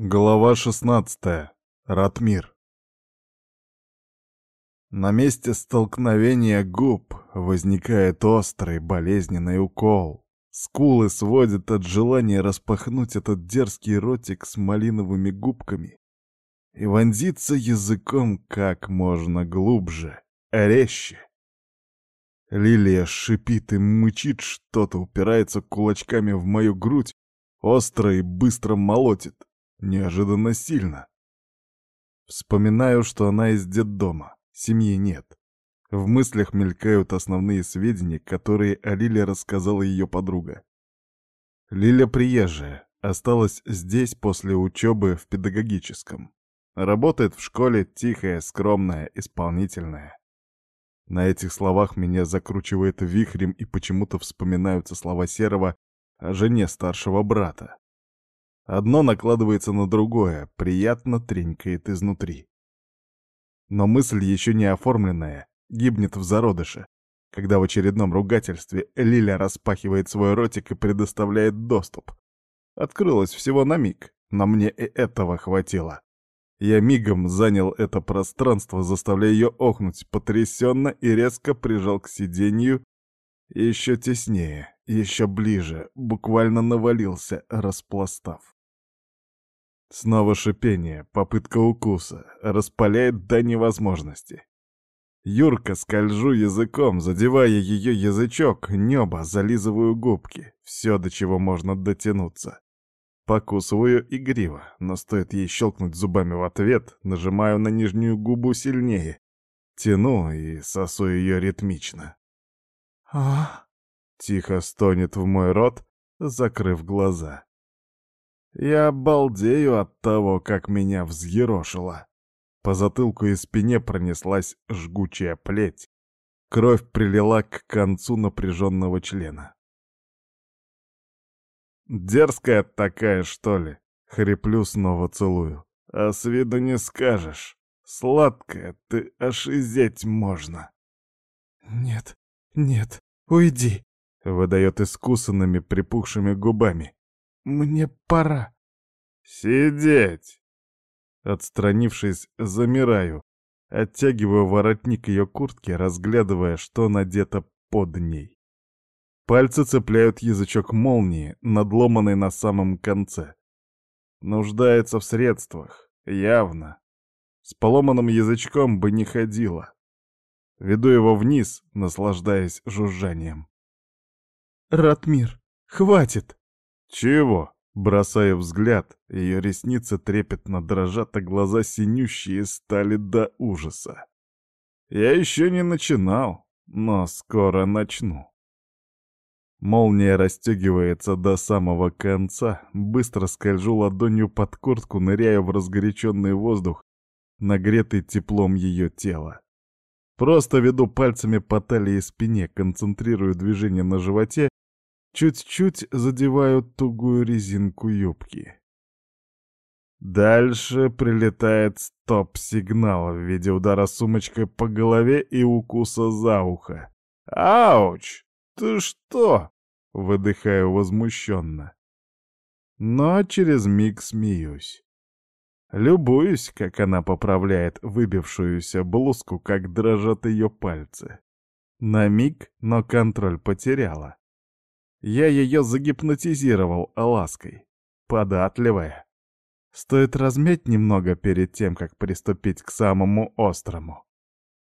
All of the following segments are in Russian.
Глава 16. Ратмир. На месте столкновения губ возникает острый болезненный укол. Скулы сводят от желания распахнуть этот дерзкий ротик с малиновыми губками и вонзиться языком как можно глубже, резче. Лилия шипит и мычит что-то, упирается кулачками в мою грудь, остро и быстро молотит. Неожиданно сильно. Вспоминаю, что она из детдома, семьи нет. В мыслях мелькают основные сведения, которые о Лиле рассказала ее подруга. Лиля приезжая, осталась здесь после учебы в педагогическом. Работает в школе тихая, скромная, исполнительная. На этих словах меня закручивает вихрем и почему-то вспоминаются слова Серова о жене старшего брата. Одно накладывается на другое, приятно тренькает изнутри. Но мысль, еще не оформленная, гибнет в зародыше, когда в очередном ругательстве Лиля распахивает свой ротик и предоставляет доступ. Открылась всего на миг, но мне и этого хватило. Я мигом занял это пространство, заставляя ее охнуть потрясенно и резко прижал к сиденью еще теснее, еще ближе, буквально навалился, распластав. Снова шипение, попытка укуса, распаляет до невозможности. Юрка скольжу языком, задевая ее язычок, небо, зализываю губки, все до чего можно дотянуться. Покусываю игриво, но стоит ей щелкнуть зубами в ответ, нажимаю на нижнюю губу сильнее, тяну и сосу ее ритмично. а Тихо стонет в мой рот, закрыв глаза. Я обалдею от того, как меня взъерошило. По затылку и спине пронеслась жгучая плеть. Кровь прилила к концу напряженного члена. «Дерзкая такая, что ли?» — хриплю, снова целую. «А с виду не скажешь. Сладкая ты, аж изеть можно». «Нет, нет, уйди», — выдает искусанными припухшими губами. «Мне пора». «Сидеть!» Отстранившись, замираю, оттягиваю воротник ее куртки, разглядывая, что надето под ней. Пальцы цепляют язычок молнии, надломанный на самом конце. Нуждается в средствах, явно. С поломанным язычком бы не ходила. Веду его вниз, наслаждаясь жужжанием. «Ратмир, хватит!» «Чего?» Бросая взгляд, ее ресницы трепетно дрожат, а глаза синющие стали до ужаса. Я еще не начинал, но скоро начну. Молния расстегивается до самого конца, быстро скольжу ладонью под куртку, ныряю в разгоряченный воздух, нагретый теплом ее тела. Просто веду пальцами по талии и спине, концентрирую движение на животе чуть-чуть задевают тугую резинку юбки. Дальше прилетает стоп-сигнал в виде удара сумочкой по голове и укуса за ухо. «Ауч! Ты что?» — выдыхаю возмущенно. Но через миг смеюсь. Любуюсь, как она поправляет выбившуюся блузку, как дрожат ее пальцы. На миг, но контроль потеряла. Я ее загипнотизировал лаской. податливая. Стоит размять немного перед тем, как приступить к самому острому.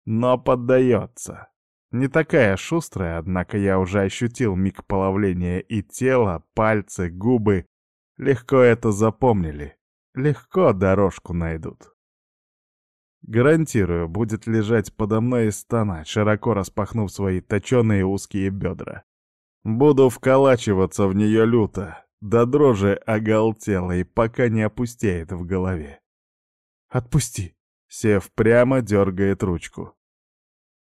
Но поддается. Не такая шустрая, однако я уже ощутил миг половления и тело, пальцы, губы. Легко это запомнили. Легко дорожку найдут. Гарантирую, будет лежать подо мной и стонать, широко распахнув свои точеные узкие бедра. Буду вколачиваться в нее люто, до дрожи оголтела и пока не опустеет в голове. «Отпусти!» — Сев прямо дергает ручку.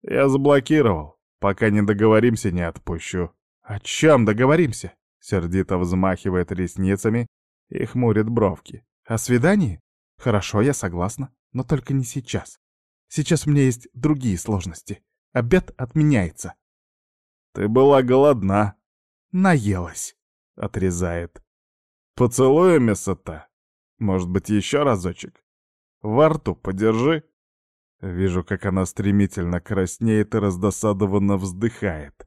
«Я заблокировал. Пока не договоримся, не отпущу». «О чем договоримся?» — сердито взмахивает ресницами и хмурит бровки. «О свидании? Хорошо, я согласна, но только не сейчас. Сейчас у меня есть другие сложности. Обед отменяется. «Ты была голодна». «Наелась», — отрезает. «Поцелуй, Месота. Может быть, еще разочек? Во рту подержи». Вижу, как она стремительно краснеет и раздосадованно вздыхает.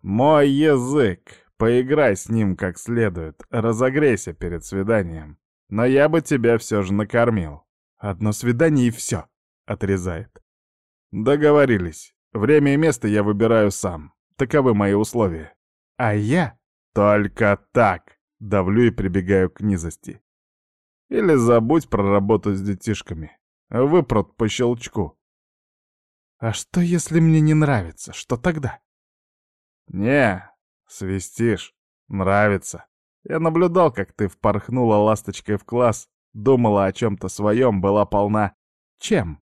«Мой язык! Поиграй с ним как следует, разогрейся перед свиданием. Но я бы тебя все же накормил». «Одно свидание и все», — отрезает. «Договорились». Время и место я выбираю сам. Таковы мои условия. А я только так давлю и прибегаю к низости. Или забудь про работу с детишками. Выпрут по щелчку. А что, если мне не нравится? Что тогда? Не, свистишь. Нравится. Я наблюдал, как ты впорхнула ласточкой в класс, думала о чем-то своем, была полна... Чем?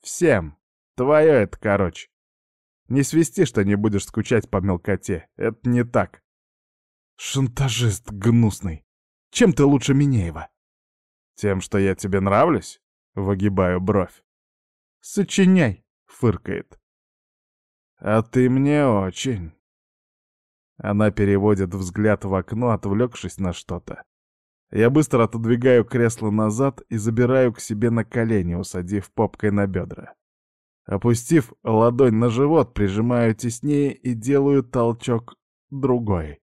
Всем. Твое это, короче. Не свисти, что не будешь скучать по мелкоте. Это не так. Шантажист гнусный. Чем ты лучше Минеева? Тем, что я тебе нравлюсь? Выгибаю бровь. Сочиняй, фыркает. А ты мне очень. Она переводит взгляд в окно, отвлекшись на что-то. Я быстро отодвигаю кресло назад и забираю к себе на колени, усадив попкой на бедра. Опустив ладонь на живот, прижимаю теснее и делаю толчок другой.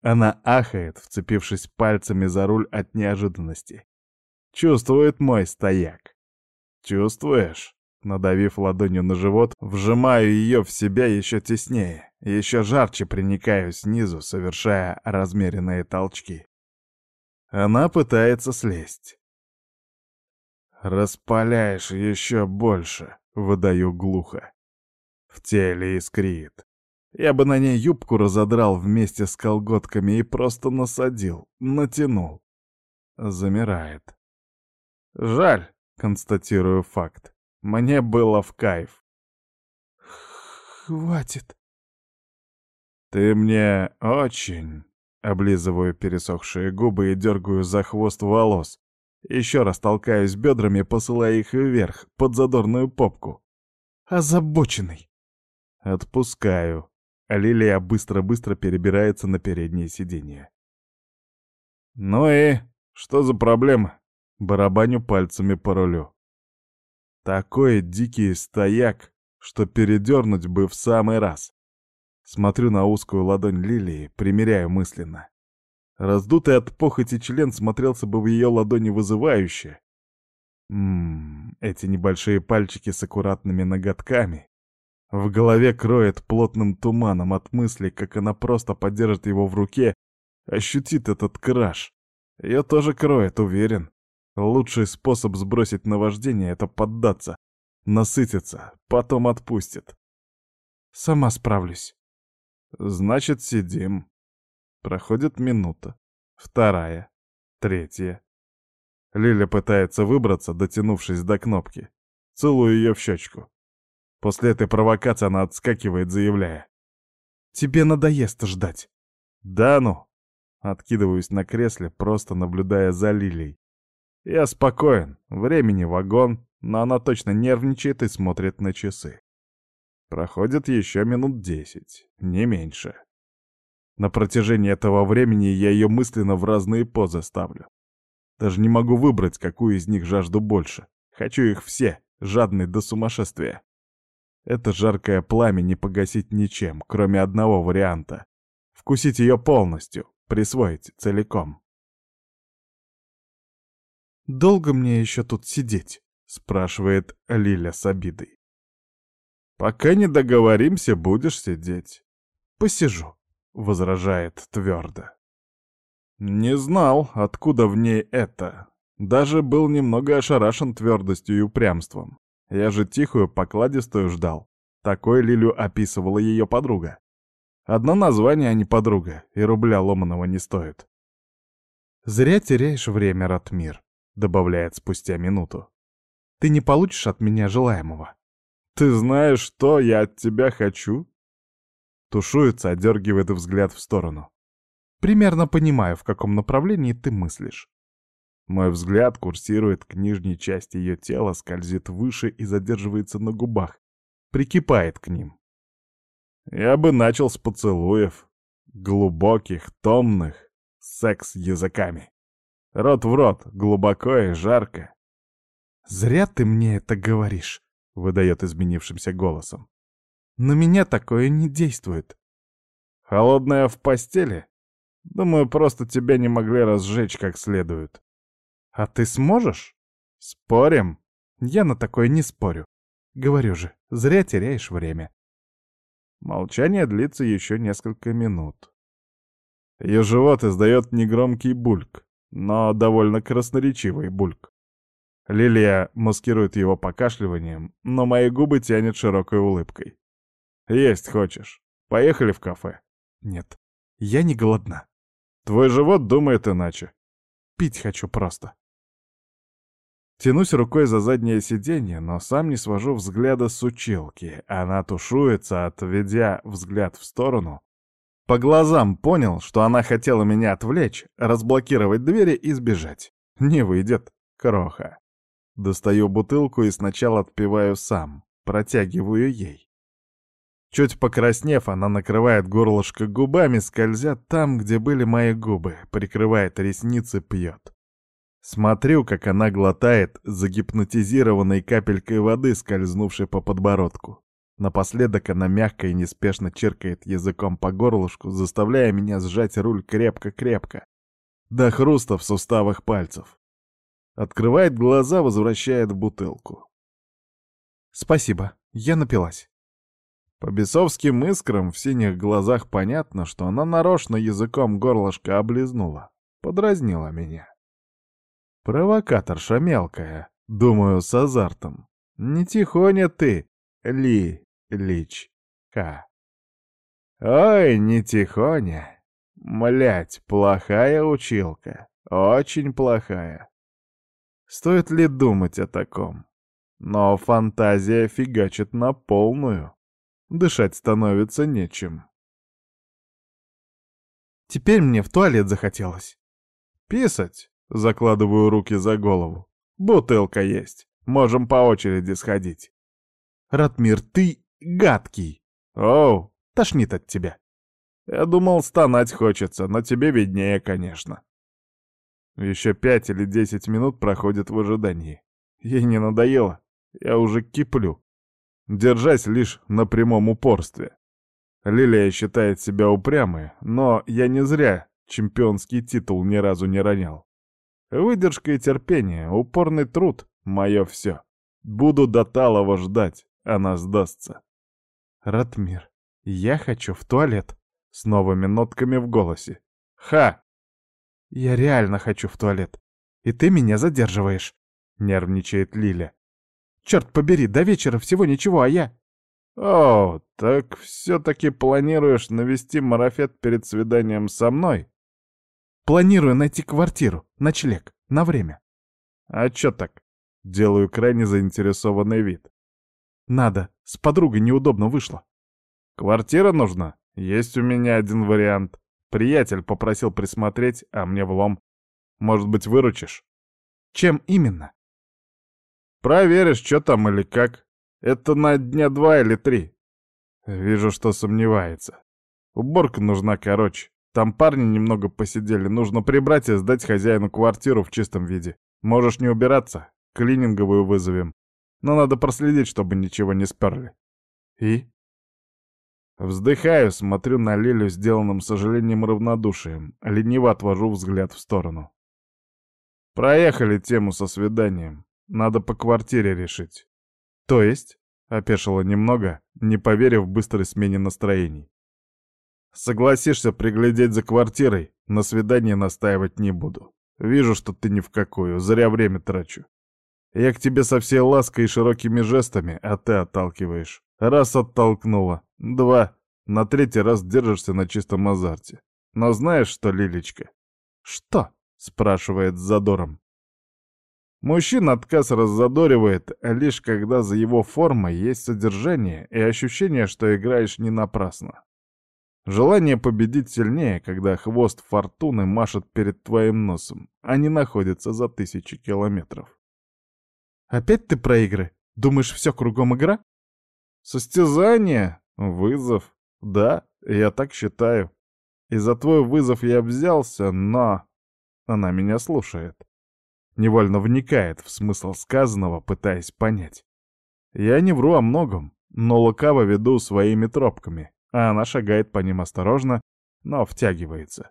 Она ахает, вцепившись пальцами за руль от неожиданности. Чувствует мой стояк. «Чувствуешь?» Надавив ладонью на живот, вжимаю ее в себя еще теснее, еще жарче приникаю снизу, совершая размеренные толчки. Она пытается слезть. «Распаляешь еще больше», Выдаю глухо. В теле искрит. Я бы на ней юбку разодрал вместе с колготками и просто насадил, натянул. Замирает. Жаль, констатирую факт. Мне было в кайф. Хватит. Ты мне очень... Облизываю пересохшие губы и дергаю за хвост волос, еще раз толкаясь бедрами, посылая их вверх, под задорную попку. «Озабоченный!» «Отпускаю!» а Лилия быстро-быстро перебирается на переднее сиденье. «Ну и что за проблема?» Барабаню пальцами по рулю. «Такой дикий стояк, что передернуть бы в самый раз!» Смотрю на узкую ладонь Лилии, примеряю мысленно. Раздутый от похоти член смотрелся бы в ее ладони вызывающе. Ммм, эти небольшие пальчики с аккуратными ноготками. В голове кроет плотным туманом от мысли, как она просто подержит его в руке, ощутит этот краш. Ее тоже кроет, уверен. Лучший способ сбросить наваждение — это поддаться, насытиться, потом отпустит. Сама справлюсь. Значит, сидим. Проходит минута, вторая, третья. Лиля пытается выбраться, дотянувшись до кнопки. Целую ее в щечку. После этой провокации она отскакивает, заявляя. «Тебе надоест ждать». «Да ну!» Откидываюсь на кресле, просто наблюдая за Лилей. Я спокоен, времени вагон, но она точно нервничает и смотрит на часы. Проходит еще минут десять, не меньше. На протяжении этого времени я ее мысленно в разные позы ставлю. Даже не могу выбрать, какую из них жажду больше. Хочу их все, жадный до сумасшествия. Это жаркое пламя не погасить ничем, кроме одного варианта. Вкусить ее полностью, присвоить целиком. «Долго мне еще тут сидеть?» — спрашивает Лиля с обидой. «Пока не договоримся, будешь сидеть. Посижу, — возражает твердо. «Не знал, откуда в ней это. Даже был немного ошарашен твердостью и упрямством. Я же тихую, покладистую ждал. Такой Лилю описывала ее подруга. Одно название, а не подруга, и рубля ломаного не стоит. «Зря теряешь время, Ратмир», — добавляет спустя минуту. «Ты не получишь от меня желаемого». «Ты знаешь, что я от тебя хочу?» тушуется, отдергивает взгляд в сторону. Примерно понимаю, в каком направлении ты мыслишь. Мой взгляд курсирует к нижней части ее тела, скользит выше и задерживается на губах, прикипает к ним. Я бы начал с поцелуев. Глубоких, томных, секс языками. Рот в рот, глубоко и жарко. «Зря ты мне это говоришь», — выдает изменившимся голосом. На меня такое не действует. Холодная в постели? Думаю, просто тебя не могли разжечь как следует. А ты сможешь? Спорим? Я на такое не спорю. Говорю же, зря теряешь время. Молчание длится еще несколько минут. Ее живот издает негромкий бульк, но довольно красноречивый бульк. Лилия маскирует его покашливанием, но мои губы тянет широкой улыбкой. «Есть хочешь. Поехали в кафе». «Нет, я не голодна». «Твой живот думает иначе». «Пить хочу просто». Тянусь рукой за заднее сиденье, но сам не свожу взгляда с училки. Она тушуется, отведя взгляд в сторону. По глазам понял, что она хотела меня отвлечь, разблокировать двери и сбежать. Не выйдет. Кроха. Достаю бутылку и сначала отпиваю сам. Протягиваю ей. Чуть покраснев, она накрывает горлышко губами, скользя там, где были мои губы, прикрывает ресницы, пьет. Смотрю, как она глотает загипнотизированной капелькой воды, скользнувшей по подбородку. Напоследок она мягко и неспешно чиркает языком по горлышку, заставляя меня сжать руль крепко-крепко, до хруста в суставах пальцев. Открывает глаза, возвращает бутылку. «Спасибо, я напилась». По бесовским искрам в синих глазах понятно, что она нарочно языком горлышко облизнула. Подразнила меня. Провокаторша мелкая, думаю, с азартом. Не тихоня ты, Ли, Лич, Ка. Ой, не тихоня. Млять, плохая училка. Очень плохая. Стоит ли думать о таком? Но фантазия фигачит на полную. Дышать становится нечем. Теперь мне в туалет захотелось. Писать. Закладываю руки за голову. Бутылка есть. Можем по очереди сходить. Ратмир, ты гадкий. Оу, тошнит от тебя. Я думал, стонать хочется, но тебе виднее, конечно. Еще пять или десять минут проходит в ожидании. Ей не надоело. Я уже киплю держась лишь на прямом упорстве. Лилия считает себя упрямой, но я не зря чемпионский титул ни разу не ронял. Выдержка и терпение, упорный труд — мое все. Буду до талого ждать, она сдастся. Ратмир, я хочу в туалет. С новыми нотками в голосе. Ха! Я реально хочу в туалет. И ты меня задерживаешь. Нервничает Лиля. Черт побери, до вечера всего ничего, а я...» «О, так все-таки планируешь навести марафет перед свиданием со мной?» «Планирую найти квартиру, ночлег, на время». «А че так?» — делаю крайне заинтересованный вид. «Надо, с подругой неудобно вышло». «Квартира нужна? Есть у меня один вариант. Приятель попросил присмотреть, а мне влом. Может быть, выручишь?» «Чем именно?» Проверишь, что там или как. Это на дня два или три. Вижу, что сомневается. Уборка нужна короче. Там парни немного посидели. Нужно прибрать и сдать хозяину квартиру в чистом виде. Можешь не убираться. Клининговую вызовем. Но надо проследить, чтобы ничего не сперли. И? Вздыхаю, смотрю на Лилю сделанным сожалением равнодушием. Лениво отвожу взгляд в сторону. Проехали тему со свиданием. Надо по квартире решить. То есть, опешила немного, не поверив быстрой смене настроений. Согласишься приглядеть за квартирой, на свидание настаивать не буду. Вижу, что ты ни в какую, зря время трачу. Я к тебе со всей лаской и широкими жестами, а ты отталкиваешь. Раз оттолкнула, два, на третий раз держишься на чистом азарте. Но знаешь что, Лилечка? Что? спрашивает с задором. Мужчина отказ раззадоривает, а лишь когда за его формой есть содержание и ощущение, что играешь не напрасно. Желание победить сильнее, когда хвост фортуны машет перед твоим носом, а не находится за тысячи километров. «Опять ты про игры? Думаешь, все кругом игра?» «Состязание, вызов. Да, я так считаю. И за твой вызов я взялся, но...» Она меня слушает невольно вникает в смысл сказанного, пытаясь понять. Я не вру о многом, но лукаво веду своими тропками, а она шагает по ним осторожно, но втягивается.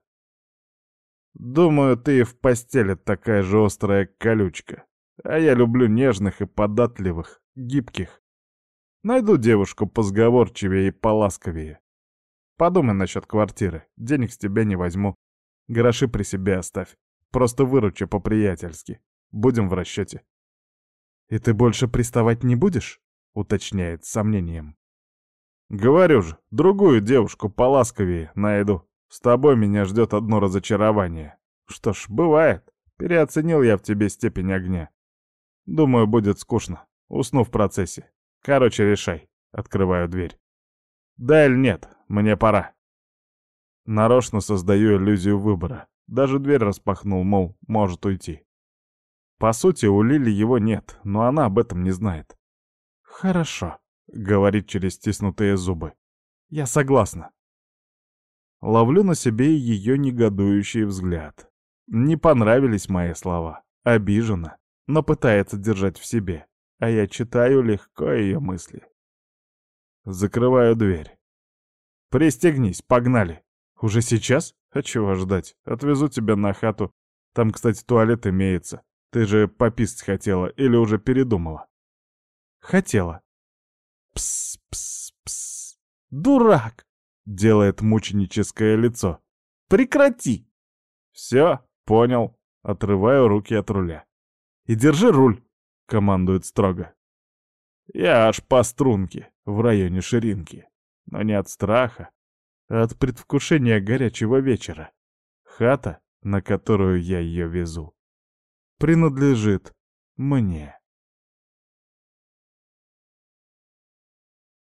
Думаю, ты в постели такая же острая колючка, а я люблю нежных и податливых, гибких. Найду девушку позговорчивее и поласковее. Подумай насчет квартиры, денег с тебя не возьму, гроши при себе оставь, Просто выручу по-приятельски. Будем в расчете. «И ты больше приставать не будешь?» — уточняет с сомнением. «Говорю же, другую девушку поласковее найду. С тобой меня ждет одно разочарование. Что ж, бывает. Переоценил я в тебе степень огня. Думаю, будет скучно. Усну в процессе. Короче, решай». Открываю дверь. «Да или нет, мне пора». Нарочно создаю иллюзию выбора даже дверь распахнул, мол, может уйти. По сути, у Лили его нет, но она об этом не знает. «Хорошо», — говорит через стиснутые зубы. «Я согласна». Ловлю на себе ее негодующий взгляд. Не понравились мои слова. Обижена, но пытается держать в себе. А я читаю легко ее мысли. Закрываю дверь. «Пристегнись, погнали!» «Уже сейчас?» А чего ждать? Отвезу тебя на хату. Там, кстати, туалет имеется. Ты же пописать хотела или уже передумала? Хотела. Пс-пс-пс. Дурак! Делает мученическое лицо. Прекрати! Все, понял. Отрываю руки от руля. И держи руль, командует строго. Я аж по струнке в районе ширинки. Но не от страха, от предвкушения горячего вечера. Хата, на которую я ее везу, принадлежит мне.